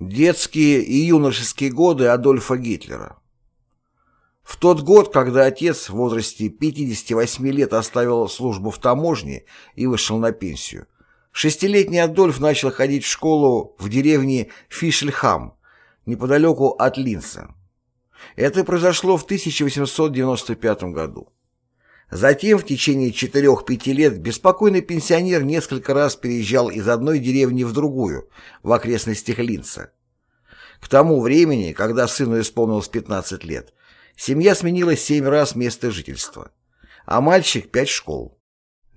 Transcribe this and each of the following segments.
Детские и юношеские годы Адольфа Гитлера В тот год, когда отец в возрасте 58 лет оставил службу в таможне и вышел на пенсию, шестилетний Адольф начал ходить в школу в деревне Фишльхам, неподалеку от Линца. Это произошло в 1895 году. Затем в течение 4-5 лет беспокойный пенсионер несколько раз переезжал из одной деревни в другую, в окрестностях Линца. К тому времени, когда сыну исполнилось 15 лет, семья сменила 7 раз место жительства, а мальчик – 5 школ.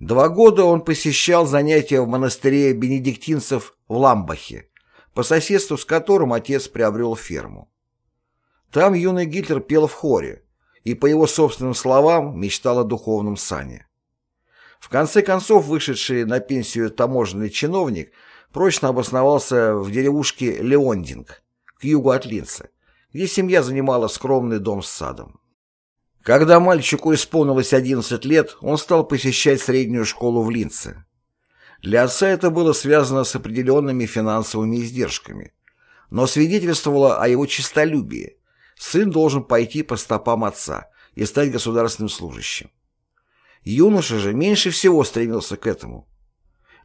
Два года он посещал занятия в монастыре бенедиктинцев в Ламбахе, по соседству с которым отец приобрел ферму. Там юный Гитлер пел в хоре, и, по его собственным словам, мечтал о духовном сане. В конце концов, вышедший на пенсию таможенный чиновник прочно обосновался в деревушке Леондинг, к югу от Линца, где семья занимала скромный дом с садом. Когда мальчику исполнилось 11 лет, он стал посещать среднюю школу в Линце. Для отца это было связано с определенными финансовыми издержками, но свидетельствовало о его честолюбии, Сын должен пойти по стопам отца и стать государственным служащим. Юноша же меньше всего стремился к этому.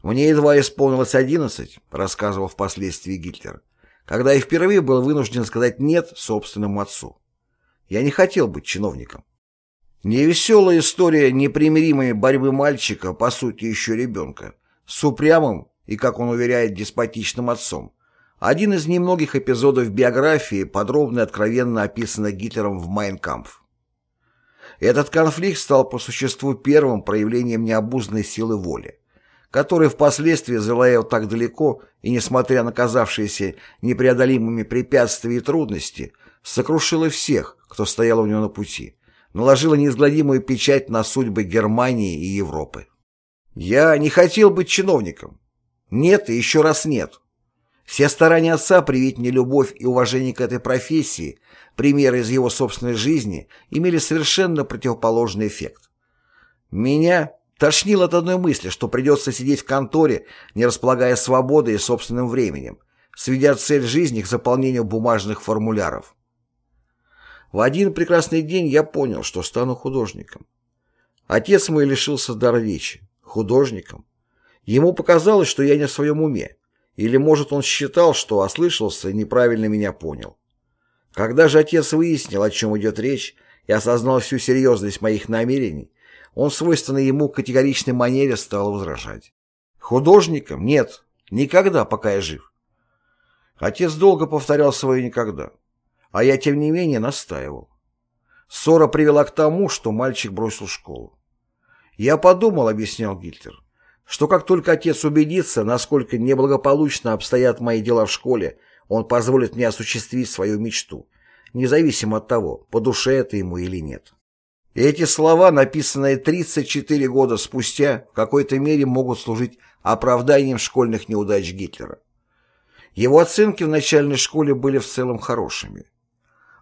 «Мне едва исполнилось одиннадцать», — рассказывал впоследствии Гитлер, когда я впервые был вынужден сказать «нет» собственному отцу. Я не хотел быть чиновником. Невеселая история непримиримой борьбы мальчика, по сути еще ребенка, с упрямым и, как он уверяет, деспотичным отцом, один из немногих эпизодов биографии, подробно и откровенно описанный Гитлером в «Майнкампф». Этот конфликт стал по существу первым проявлением необузданной силы воли, которая впоследствии завоевал так далеко и, несмотря на казавшиеся непреодолимыми препятствия и трудности, сокрушила всех, кто стоял у него на пути, наложила неизгладимую печать на судьбы Германии и Европы. Я не хотел быть чиновником. Нет и еще раз нет. Все старания отца привить мне любовь и уважение к этой профессии, примеры из его собственной жизни, имели совершенно противоположный эффект. Меня тошнило от одной мысли, что придется сидеть в конторе, не располагая свободой и собственным временем, сведя цель жизни к заполнению бумажных формуляров. В один прекрасный день я понял, что стану художником. Отец мой лишился дара речи. Художником. Ему показалось, что я не в своем уме. Или, может, он считал, что ослышался и неправильно меня понял. Когда же отец выяснил, о чем идет речь, и осознал всю серьезность моих намерений, он в свойственной ему категоричной манере стал возражать. Художником? Нет, никогда, пока я жив. Отец долго повторял свое «никогда», а я, тем не менее, настаивал. Ссора привела к тому, что мальчик бросил школу. «Я подумал», — объяснял Гитлер, что как только отец убедится, насколько неблагополучно обстоят мои дела в школе, он позволит мне осуществить свою мечту, независимо от того, по душе это ему или нет. Эти слова, написанные 34 года спустя, в какой-то мере могут служить оправданием школьных неудач Гитлера. Его оценки в начальной школе были в целом хорошими.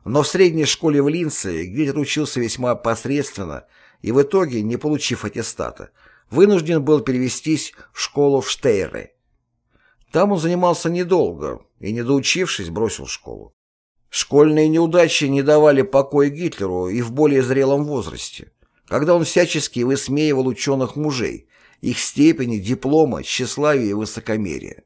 Но в средней школе в Линце Гитлер учился весьма посредственно и в итоге, не получив аттестата, вынужден был перевестись в школу в Штейре. Там он занимался недолго и, не доучившись, бросил школу. Школьные неудачи не давали покоя Гитлеру и в более зрелом возрасте, когда он всячески высмеивал ученых мужей, их степени, диплома, тщеславия и высокомерия.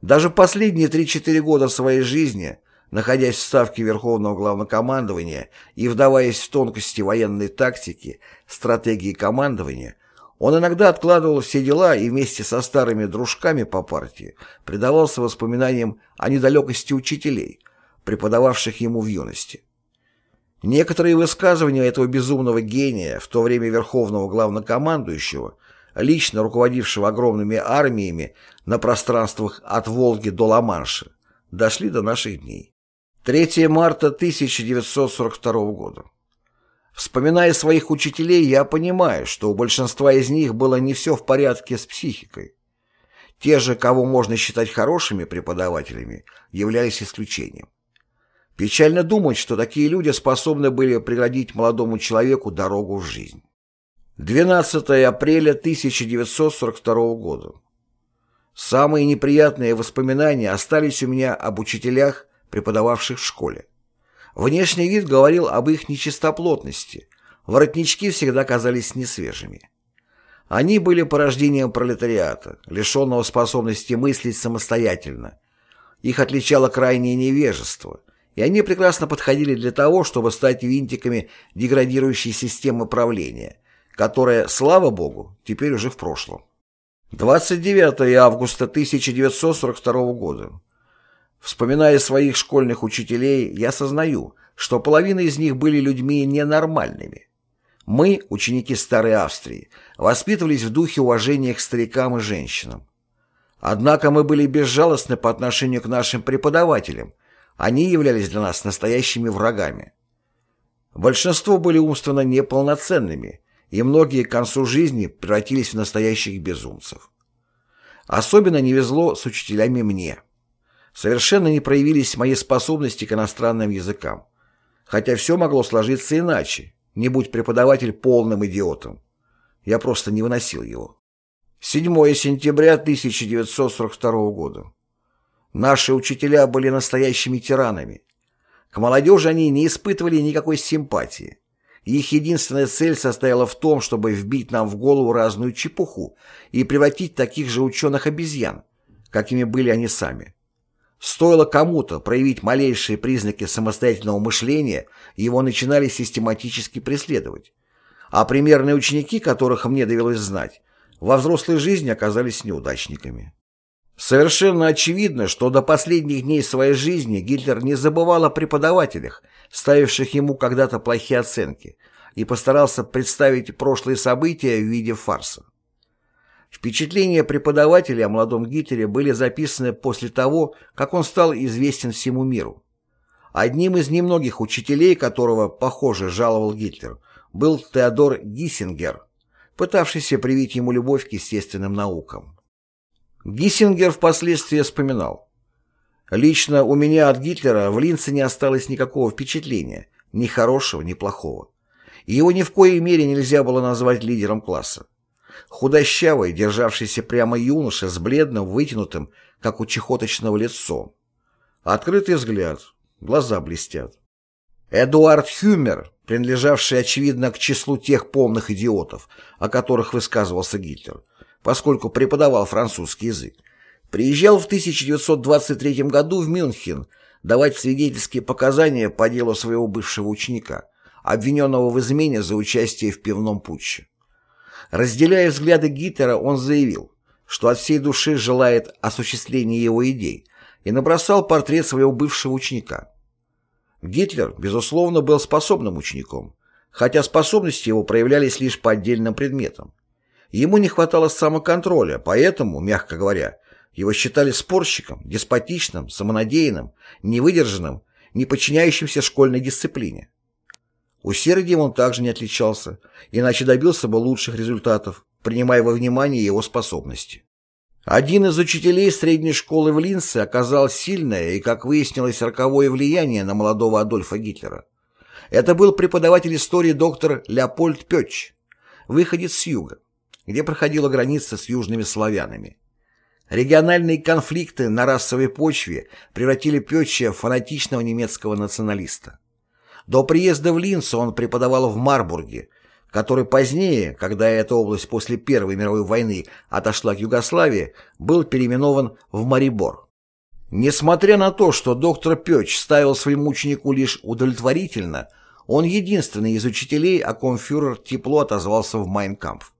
Даже последние 3-4 года своей жизни, находясь в ставке Верховного Главнокомандования и вдаваясь в тонкости военной тактики, стратегии командования, он иногда откладывал все дела и вместе со старыми дружками по партии предавался воспоминаниям о недалекости учителей, преподававших ему в юности. Некоторые высказывания этого безумного гения, в то время верховного главнокомандующего, лично руководившего огромными армиями на пространствах от Волги до Ла-Манша, дошли до наших дней. 3 марта 1942 года. Вспоминая своих учителей, я понимаю, что у большинства из них было не все в порядке с психикой. Те же, кого можно считать хорошими преподавателями, являлись исключением. Печально думать, что такие люди способны были преградить молодому человеку дорогу в жизнь. 12 апреля 1942 года. Самые неприятные воспоминания остались у меня об учителях, преподававших в школе. Внешний вид говорил об их нечистоплотности, воротнички всегда казались несвежими. Они были порождением пролетариата, лишенного способности мыслить самостоятельно. Их отличало крайнее невежество, и они прекрасно подходили для того, чтобы стать винтиками деградирующей системы правления, которая, слава богу, теперь уже в прошлом. 29 августа 1942 года. Вспоминая своих школьных учителей, я сознаю, что половина из них были людьми ненормальными. Мы, ученики Старой Австрии, воспитывались в духе уважения к старикам и женщинам. Однако мы были безжалостны по отношению к нашим преподавателям, они являлись для нас настоящими врагами. Большинство были умственно неполноценными, и многие к концу жизни превратились в настоящих безумцев. Особенно не везло с учителями мне. Совершенно не проявились мои способности к иностранным языкам. Хотя все могло сложиться иначе, не будь преподаватель полным идиотом. Я просто не выносил его. 7 сентября 1942 года. Наши учителя были настоящими тиранами. К молодежи они не испытывали никакой симпатии. Их единственная цель состояла в том, чтобы вбить нам в голову разную чепуху и превратить таких же ученых-обезьян, какими были они сами. Стоило кому-то проявить малейшие признаки самостоятельного мышления, его начинали систематически преследовать. А примерные ученики, которых мне довелось знать, во взрослой жизни оказались неудачниками. Совершенно очевидно, что до последних дней своей жизни Гитлер не забывал о преподавателях, ставивших ему когда-то плохие оценки, и постарался представить прошлые события в виде фарса. Впечатления преподавателя о молодом Гитлере были записаны после того, как он стал известен всему миру. Одним из немногих учителей, которого, похоже, жаловал Гитлер, был Теодор Гиссингер, пытавшийся привить ему любовь к естественным наукам. Гиссингер впоследствии вспоминал. «Лично у меня от Гитлера в Линце не осталось никакого впечатления, ни хорошего, ни плохого. Его ни в коей мере нельзя было назвать лидером класса. Худощавый, державшийся прямо юноша с бледным, вытянутым, как у чехоточного лицом. Открытый взгляд, глаза блестят. Эдуард Хюмер, принадлежавший, очевидно, к числу тех полных идиотов, о которых высказывался Гитлер, поскольку преподавал французский язык, приезжал в 1923 году в Мюнхен давать свидетельские показания по делу своего бывшего ученика, обвиненного в измене за участие в пивном путче. Разделяя взгляды Гитлера, он заявил, что от всей души желает осуществления его идей, и набросал портрет своего бывшего ученика. Гитлер, безусловно, был способным учеником, хотя способности его проявлялись лишь по отдельным предметам. Ему не хватало самоконтроля, поэтому, мягко говоря, его считали спорщиком, деспотичным, самонадеянным, невыдержанным, не подчиняющимся школьной дисциплине. Усердием он также не отличался, иначе добился бы лучших результатов, принимая во внимание его способности. Один из учителей средней школы в Линце оказал сильное и, как выяснилось, роковое влияние на молодого Адольфа Гитлера. Это был преподаватель истории доктор Леопольд Пёч, выходец с юга, где проходила граница с южными славянами. Региональные конфликты на расовой почве превратили Пёча в фанатичного немецкого националиста. До приезда в Линц он преподавал в Марбурге, который позднее, когда эта область после Первой мировой войны отошла к Югославии, был переименован в Марибор. Несмотря на то, что доктор Пёч ставил своему ученику лишь удовлетворительно, он единственный из учителей, о ком фюрер тепло отозвался в Майнкампф.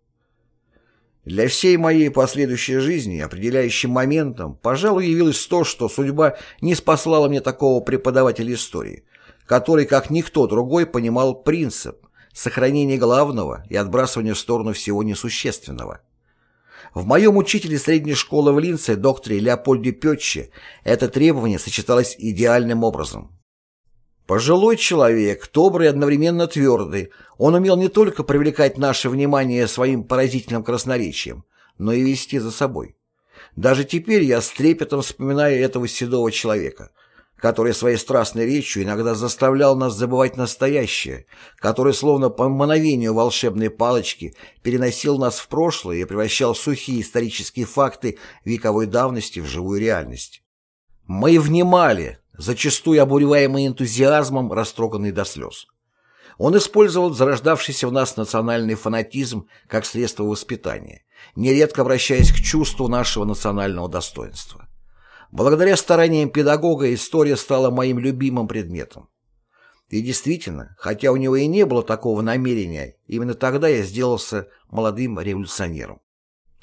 Для всей моей последующей жизни определяющим моментом, пожалуй, явилось то, что судьба не спаслала мне такого преподавателя истории, который, как никто другой, понимал принцип сохранения главного и отбрасывания в сторону всего несущественного. В моем учителе средней школы в Линце, докторе Леопольде Петче, это требование сочеталось идеальным образом. Пожилой человек, добрый и одновременно твердый, он умел не только привлекать наше внимание своим поразительным красноречием, но и вести за собой. Даже теперь я с трепетом вспоминаю этого седого человека, который своей страстной речью иногда заставлял нас забывать настоящее, который словно по мановению волшебной палочки переносил нас в прошлое и превращал сухие исторические факты вековой давности в живую реальность. Мы внимали, зачастую обуреваемый энтузиазмом, растроганный до слез. Он использовал зарождавшийся в нас национальный фанатизм как средство воспитания, нередко обращаясь к чувству нашего национального достоинства. Благодаря стараниям педагога история стала моим любимым предметом. И действительно, хотя у него и не было такого намерения, именно тогда я сделался молодым революционером.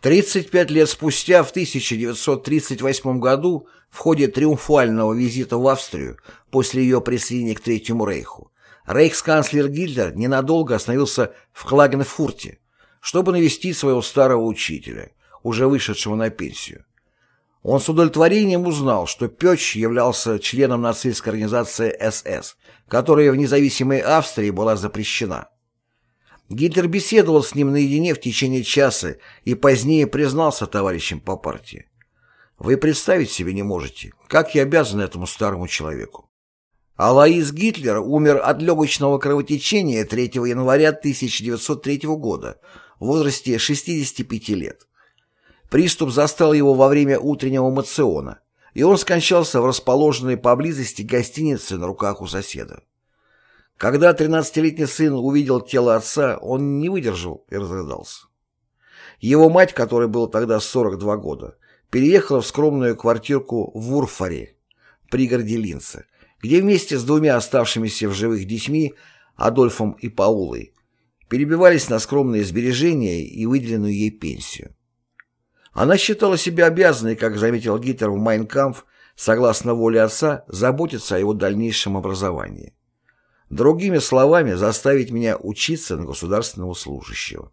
35 лет спустя, в 1938 году, в ходе триумфального визита в Австрию после ее присоединения к Третьему Рейху, рейхсканцлер Гитлер ненадолго остановился в Клагенфурте, чтобы навестить своего старого учителя, уже вышедшего на пенсию. Он с удовлетворением узнал, что Пёч являлся членом нацистской организации СС, которая в независимой Австрии была запрещена. Гитлер беседовал с ним наедине в течение часа и позднее признался товарищам по партии. Вы представить себе не можете, как я обязан этому старому человеку. Алаис Гитлер умер от легочного кровотечения 3 января 1903 года в возрасте 65 лет. Приступ застал его во время утреннего мациона, и он скончался в расположенной поблизости гостинице на руках у соседа. Когда 13-летний сын увидел тело отца, он не выдержал и разрыдался. Его мать, которой было тогда 42 года, переехала в скромную квартирку в Урфаре, пригороде Линца, где вместе с двумя оставшимися в живых детьми, Адольфом и Паулой, перебивались на скромные сбережения и выделенную ей пенсию. Она считала себя обязанной, как заметил Гитлер в «Майнкампф», согласно воле отца, заботиться о его дальнейшем образовании. Другими словами, заставить меня учиться на государственного служащего.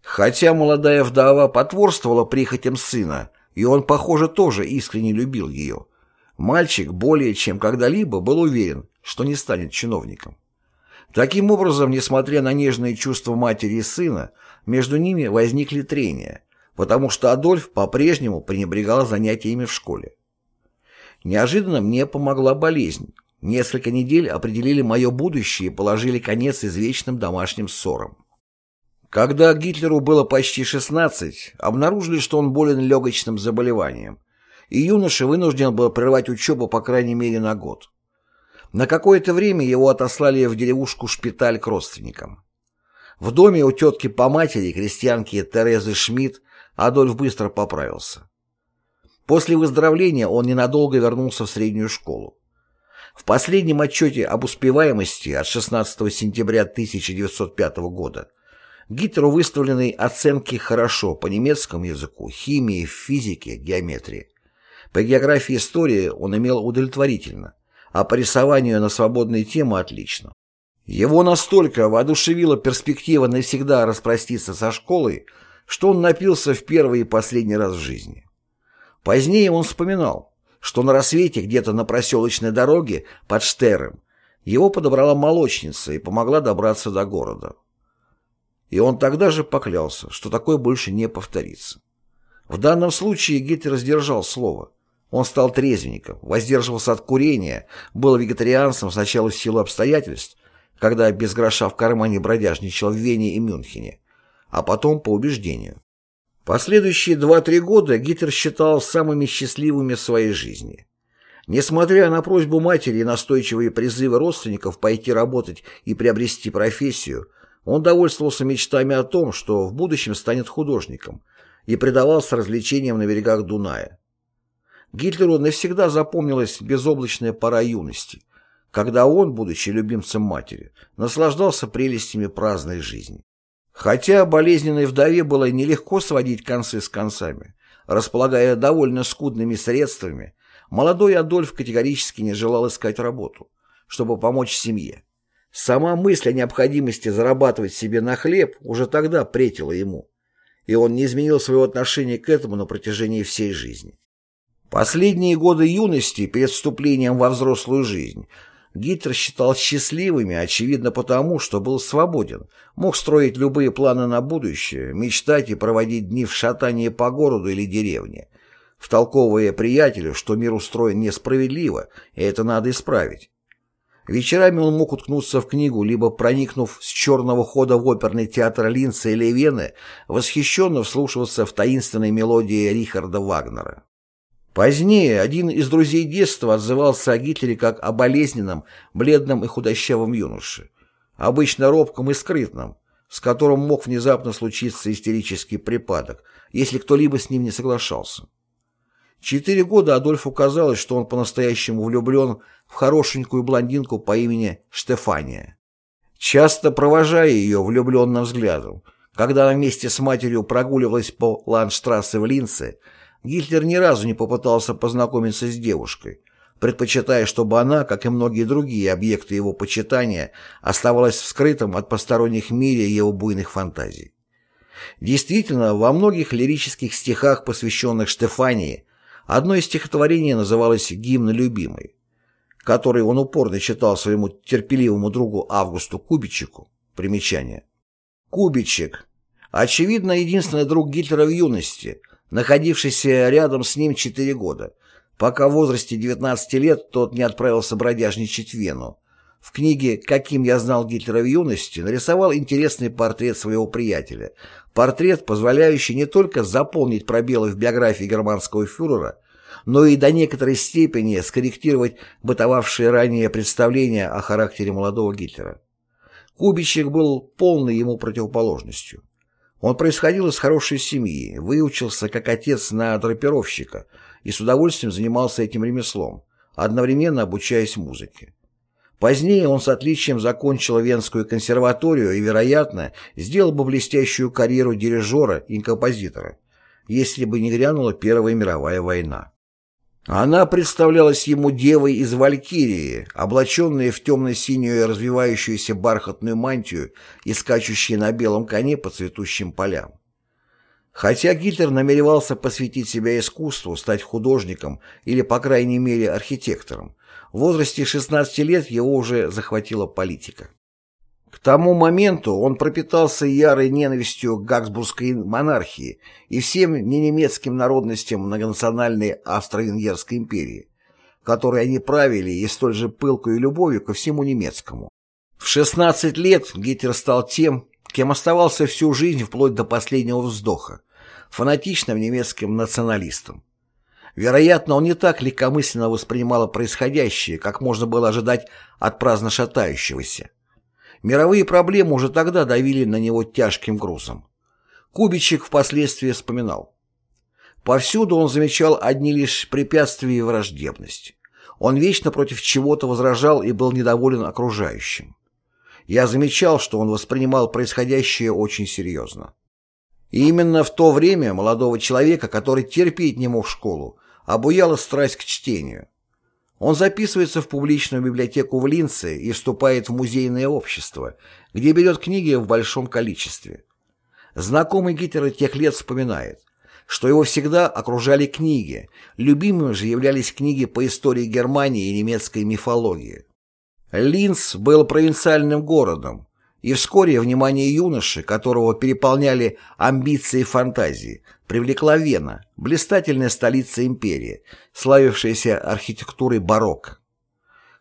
Хотя молодая вдова потворствовала прихотям сына, и он, похоже, тоже искренне любил ее, мальчик более чем когда-либо был уверен, что не станет чиновником. Таким образом, несмотря на нежные чувства матери и сына, между ними возникли трения, потому что Адольф по-прежнему пренебрегал занятиями в школе. Неожиданно мне помогла болезнь. Несколько недель определили мое будущее и положили конец извечным домашним ссорам. Когда Гитлеру было почти 16, обнаружили, что он болен легочным заболеванием, и юноша вынужден был прервать учебу по крайней мере на год. На какое-то время его отослали в деревушку-шпиталь к родственникам. В доме у тетки по матери, крестьянки Терезы Шмидт, Адольф быстро поправился. После выздоровления он ненадолго вернулся в среднюю школу. В последнем отчете об успеваемости от 16 сентября 1905 года Гитлеру выставлены оценки «хорошо» по немецкому языку, химии, физике, геометрии. По географии и истории он имел удовлетворительно, а по рисованию на свободные темы отлично. Его настолько воодушевила перспектива навсегда распроститься со школой, что он напился в первый и последний раз в жизни. Позднее он вспоминал, что на рассвете где-то на проселочной дороге под Штером его подобрала молочница и помогла добраться до города. И он тогда же поклялся, что такое больше не повторится. В данном случае Гитлер сдержал слово. Он стал трезвенником, воздерживался от курения, был вегетарианцем сначала в силу обстоятельств, когда без гроша в кармане бродяжничал в Вене и Мюнхене, а потом по убеждению. Последующие два-три года Гитлер считал самыми счастливыми в своей жизни. Несмотря на просьбу матери и настойчивые призывы родственников пойти работать и приобрести профессию, он довольствовался мечтами о том, что в будущем станет художником, и предавался развлечениям на берегах Дуная. Гитлеру навсегда запомнилась безоблачная пора юности, когда он, будучи любимцем матери, наслаждался прелестями праздной жизни. Хотя болезненной вдове было нелегко сводить концы с концами, располагая довольно скудными средствами, молодой Адольф категорически не желал искать работу, чтобы помочь семье. Сама мысль о необходимости зарабатывать себе на хлеб уже тогда претила ему, и он не изменил своего отношения к этому на протяжении всей жизни. Последние годы юности перед вступлением во взрослую жизнь Гитлер считал счастливыми, очевидно потому, что был свободен, мог строить любые планы на будущее, мечтать и проводить дни в шатании по городу или деревне, втолковывая приятелю, что мир устроен несправедливо, и это надо исправить. Вечерами он мог уткнуться в книгу, либо, проникнув с черного хода в оперный театр Линца или Вены, восхищенно вслушиваться в таинственной мелодии Рихарда Вагнера. Позднее один из друзей детства отзывался о Гитлере как о болезненном, бледном и худощавом юноше, обычно робком и скрытном, с которым мог внезапно случиться истерический припадок, если кто-либо с ним не соглашался. Четыре года Адольфу казалось, что он по-настоящему влюблен в хорошенькую блондинку по имени Штефания. Часто провожая ее влюбленным взглядом, когда она вместе с матерью прогуливалась по Ландштрассе в Линце, Гитлер ни разу не попытался познакомиться с девушкой, предпочитая, чтобы она, как и многие другие объекты его почитания, оставалась вскрытым от посторонних мире его буйных фантазий. Действительно, во многих лирических стихах, посвященных Штефании, одно из стихотворений называлось «Гимн любимой», который он упорно читал своему терпеливому другу Августу Кубичику. Примечание. Кубичек. Очевидно, единственный друг Гитлера в юности, находившийся рядом с ним четыре года – пока в возрасте 19 лет тот не отправился бродяжничать в Вену. В книге «Каким я знал Гитлера в юности» нарисовал интересный портрет своего приятеля. Портрет, позволяющий не только заполнить пробелы в биографии германского фюрера, но и до некоторой степени скорректировать бытовавшие ранее представления о характере молодого Гитлера. Кубичек был полной ему противоположностью. Он происходил из хорошей семьи, выучился как отец на драпировщика – и с удовольствием занимался этим ремеслом, одновременно обучаясь музыке. Позднее он с отличием закончил Венскую консерваторию и, вероятно, сделал бы блестящую карьеру дирижера и композитора, если бы не грянула Первая мировая война. Она представлялась ему девой из Валькирии, облаченной в темно-синюю развивающуюся бархатную мантию и скачущей на белом коне по цветущим полям. Хотя Гитлер намеревался посвятить себя искусству, стать художником или, по крайней мере, архитектором, в возрасте 16 лет его уже захватила политика. К тому моменту он пропитался ярой ненавистью к Габсбургской монархии и всем ненемецким народностям многонациональной Австро-Венгерской империи, которой они правили и столь же пылкой любовью ко всему немецкому. В 16 лет Гитлер стал тем, кем оставался всю жизнь вплоть до последнего вздоха, фанатичным немецким националистом. Вероятно, он не так легкомысленно воспринимал происходящее, как можно было ожидать от праздно шатающегося. Мировые проблемы уже тогда давили на него тяжким грузом. Кубичек впоследствии вспоминал. Повсюду он замечал одни лишь препятствия и враждебность. Он вечно против чего-то возражал и был недоволен окружающим. Я замечал, что он воспринимал происходящее очень серьезно. И именно в то время молодого человека, который терпеть не мог школу, обуяла страсть к чтению. Он записывается в публичную библиотеку в Линце и вступает в музейное общество, где берет книги в большом количестве. Знакомый Гитлера тех лет вспоминает, что его всегда окружали книги, любимыми же являлись книги по истории Германии и немецкой мифологии. Линц был провинциальным городом, и вскоре внимание юноши, которого переполняли амбиции и фантазии, привлекла Вена, блистательная столица империи, славившаяся архитектурой барокко.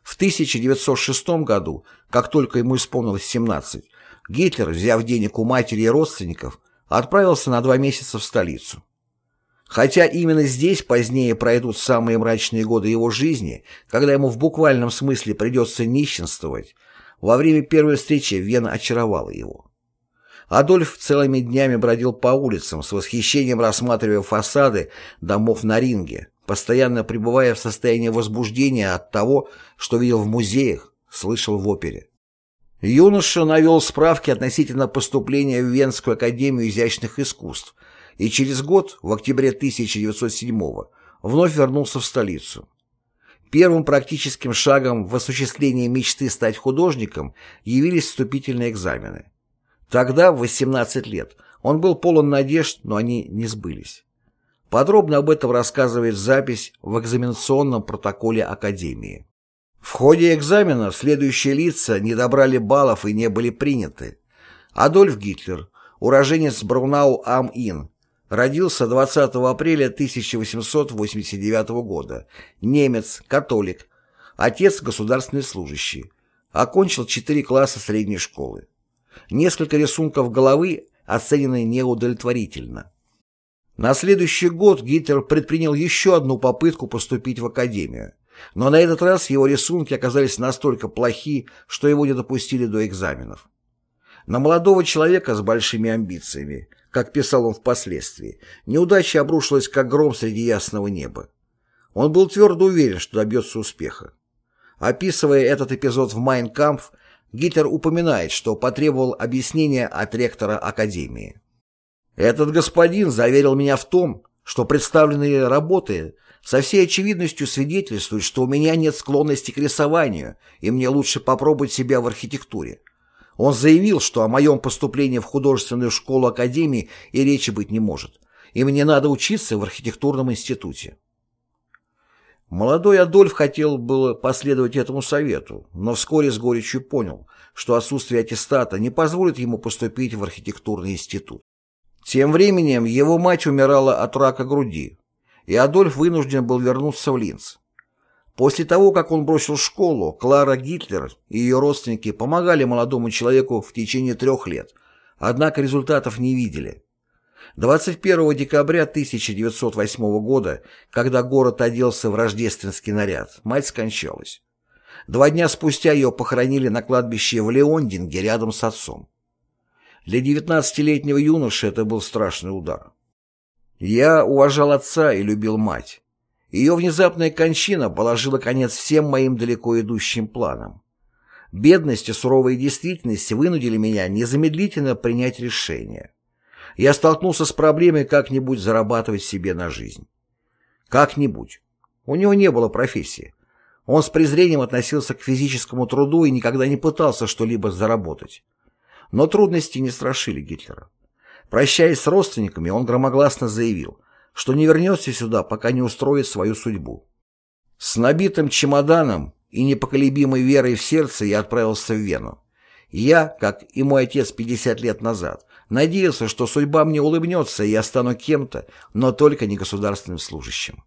В 1906 году, как только ему исполнилось 17, Гитлер, взяв денег у матери и родственников, отправился на два месяца в столицу. Хотя именно здесь позднее пройдут самые мрачные годы его жизни, когда ему в буквальном смысле придется нищенствовать, во время первой встречи Вена очаровала его. Адольф целыми днями бродил по улицам, с восхищением рассматривая фасады домов на ринге, постоянно пребывая в состоянии возбуждения от того, что видел в музеях, слышал в опере. Юноша навел справки относительно поступления в Венскую академию изящных искусств и через год, в октябре 1907 вновь вернулся в столицу. Первым практическим шагом в осуществлении мечты стать художником явились вступительные экзамены. Тогда, в 18 лет, он был полон надежд, но они не сбылись. Подробно об этом рассказывает запись в экзаменационном протоколе Академии. В ходе экзамена следующие лица не добрали баллов и не были приняты. Адольф Гитлер, уроженец Браунау-Ам-Ин, Родился 20 апреля 1889 года. Немец, католик. Отец государственный служащий. Окончил 4 класса средней школы. Несколько рисунков головы оценены неудовлетворительно. На следующий год Гитлер предпринял еще одну попытку поступить в академию, но на этот раз его рисунки оказались настолько плохи, что его не допустили до экзаменов. На молодого человека с большими амбициями, как писал он впоследствии, неудача обрушилась как гром среди ясного неба. Он был твердо уверен, что добьется успеха. Описывая этот эпизод в «Майн Кампф», Гитлер упоминает, что потребовал объяснения от ректора Академии. Этот господин заверил меня в том, что представленные работы со всей очевидностью свидетельствуют, что у меня нет склонности к рисованию, и мне лучше попробовать себя в архитектуре. Он заявил, что о моем поступлении в художественную школу Академии и речи быть не может, и мне надо учиться в архитектурном институте. Молодой Адольф хотел было последовать этому совету, но вскоре с горечью понял, что отсутствие аттестата не позволит ему поступить в архитектурный институт. Тем временем его мать умирала от рака груди, и Адольф вынужден был вернуться в Линц. После того, как он бросил школу, Клара Гитлер и ее родственники помогали молодому человеку в течение трех лет, однако результатов не видели. 21 декабря 1908 года, когда город оделся в рождественский наряд, мать скончалась. Два дня спустя ее похоронили на кладбище в Леондинге рядом с отцом. Для 19-летнего юноши это был страшный удар. Я уважал отца и любил мать. Ее внезапная кончина положила конец всем моим далеко идущим планам. Бедность и суровая действительность вынудили меня незамедлительно принять решение. Я столкнулся с проблемой как-нибудь зарабатывать себе на жизнь. Как-нибудь. У него не было профессии. Он с презрением относился к физическому труду и никогда не пытался что-либо заработать. Но трудности не страшили Гитлера. Прощаясь с родственниками, он громогласно заявил, что не вернется сюда, пока не устроит свою судьбу. С набитым чемоданом и непоколебимой верой в сердце я отправился в Вену. Я, как и мой отец 50 лет назад, надеялся, что судьба мне улыбнется и я стану кем-то, но только не государственным служащим.